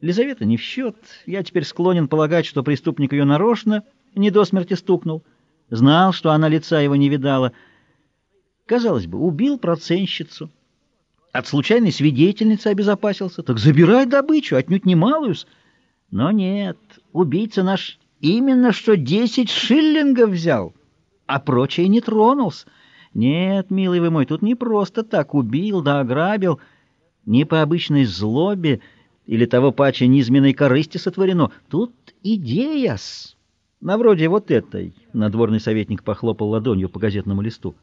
Лизавета не в счет. Я теперь склонен полагать, что преступник ее нарочно не до смерти стукнул. Знал, что она лица его не видала. Казалось бы, убил проценщицу. От случайной свидетельницы обезопасился. Так забирай добычу, отнюдь не малую. Но нет, убийца наш именно что десять шиллингов взял, а прочее не тронулся. Нет, милый вы мой, тут не просто так убил да ограбил, не по обычной злобе или того паче низменной корысти сотворено. Тут идея-с. На вроде вот этой. Надворный советник похлопал ладонью по газетному листу.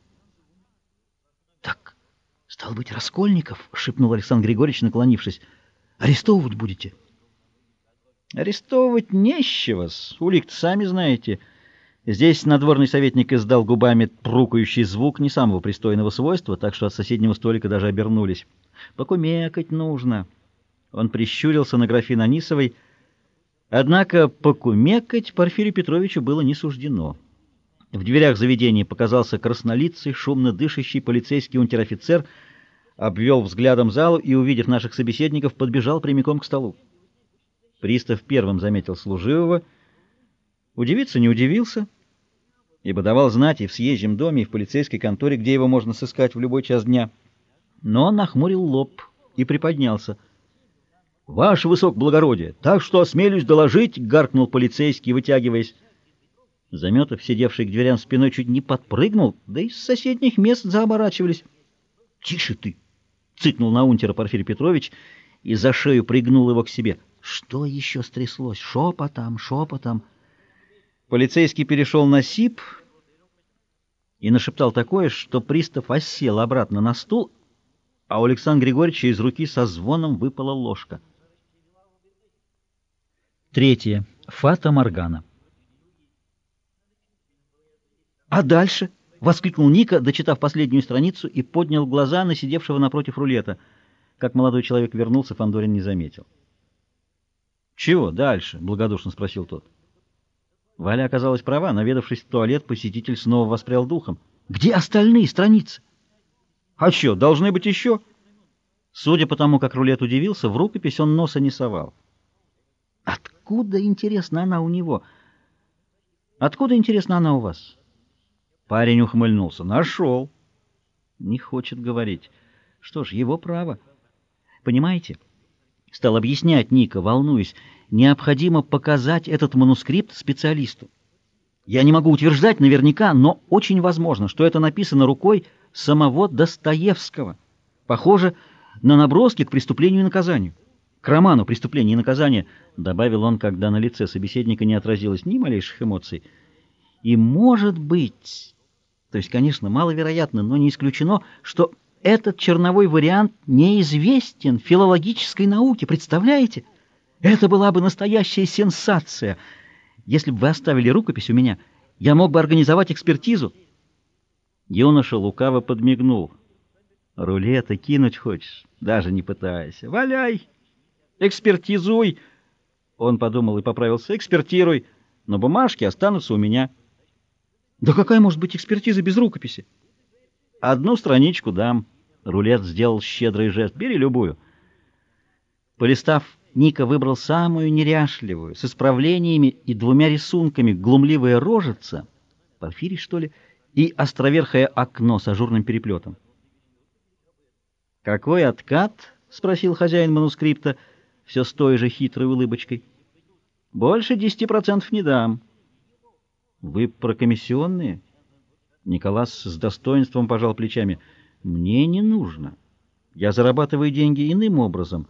Так, стал быть, Раскольников, шепнул Александр Григорьевич, наклонившись. Арестовывать будете? Арестовывать нечего-с. Улик сами знаете. Здесь надворный советник издал губами прукающий звук не самого пристойного свойства, так что от соседнего столика даже обернулись. Покумекать нужно. Он прищурился на графин Анисовой, Однако покумекать Порфирию Петровичу было не суждено. В дверях заведения показался краснолицый, шумно дышащий полицейский унтер-офицер, обвел взглядом залу и, увидев наших собеседников, подбежал прямиком к столу. Пристав первым заметил служивого. Удивиться не удивился, ибо давал знать и в съезжем доме, и в полицейской конторе, где его можно сыскать в любой час дня. Но он нахмурил лоб и приподнялся — «Ваше высокоблагородие, так что осмелюсь доложить!» — гаркнул полицейский, вытягиваясь. Заметов, сидевший к дверям спиной, чуть не подпрыгнул, да и с соседних мест заоборачивались. «Тише ты!» — цыкнул на унтера Порфирий Петрович и за шею пригнул его к себе. «Что еще стряслось? Шепотом, шепотом!» Полицейский перешел на сип и нашептал такое, что пристав осел обратно на стул, а у Александра Григорьевича из руки со звоном выпала ложка. Третье. Фата Моргана. «А дальше?» — воскликнул Ника, дочитав последнюю страницу, и поднял глаза на сидевшего напротив рулета. Как молодой человек вернулся, Фандорин не заметил. «Чего дальше?» — благодушно спросил тот. Валя оказалась права. Наведавшись в туалет, посетитель снова воспрял духом. «Где остальные страницы?» «А что, должны быть еще?» Судя по тому, как рулет удивился, в рукопись он носа не совал. Откуда, интересно, она у него? Откуда, интересно, она у вас? Парень ухмыльнулся. Нашел. Не хочет говорить. Что ж, его право. Понимаете? Стал объяснять Ника, волнуясь. Необходимо показать этот манускрипт специалисту. Я не могу утверждать наверняка, но очень возможно, что это написано рукой самого Достоевского. Похоже на наброски к преступлению и наказанию к роману «Преступление и наказание», — добавил он, когда на лице собеседника не отразилось ни малейших эмоций. И может быть, то есть, конечно, маловероятно, но не исключено, что этот черновой вариант неизвестен филологической науке, представляете? Это была бы настоящая сенсация. Если бы вы оставили рукопись у меня, я мог бы организовать экспертизу. Юноша лукаво подмигнул. Рулета кинуть хочешь? Даже не пытайся. Валяй! Экспертизуй. Он подумал и поправился. Экспертируй. Но бумажки останутся у меня. Да какая может быть экспертиза без рукописи? Одну страничку дам. Рулет сделал щедрый жест. Бери любую. Полистав, Ника выбрал самую неряшливую, с исправлениями и двумя рисунками, глумливая рожица, Порфирий, что ли, и островерхое окно с ажурным переплетом. «Какой откат?» — спросил хозяин манускрипта — все с той же хитрой улыбочкой. «Больше десяти процентов не дам». «Вы прокомиссионные?» Николас с достоинством пожал плечами. «Мне не нужно. Я зарабатываю деньги иным образом.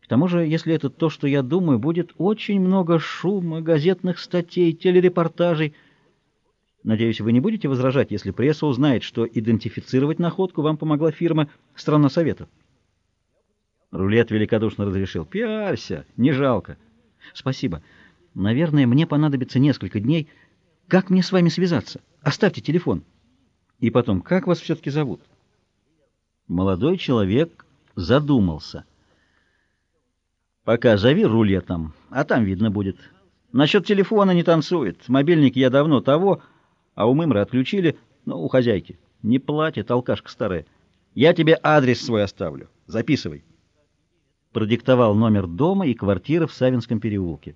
К тому же, если это то, что я думаю, будет очень много шума, газетных статей, телерепортажей. Надеюсь, вы не будете возражать, если пресса узнает, что идентифицировать находку вам помогла фирма «Страна Советов». Рулет великодушно разрешил. «Пиарься, не жалко». «Спасибо. Наверное, мне понадобится несколько дней. Как мне с вами связаться? Оставьте телефон». «И потом, как вас все-таки зовут?» Молодой человек задумался. «Пока зови рулетом, а там видно будет. Насчет телефона не танцует. Мобильник я давно того, а у Мымры отключили, ну, у хозяйки. Не платит, алкашка старая. Я тебе адрес свой оставлю. Записывай». Продиктовал номер дома и квартиры в Савинском переулке.